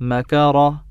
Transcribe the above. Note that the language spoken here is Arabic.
مكر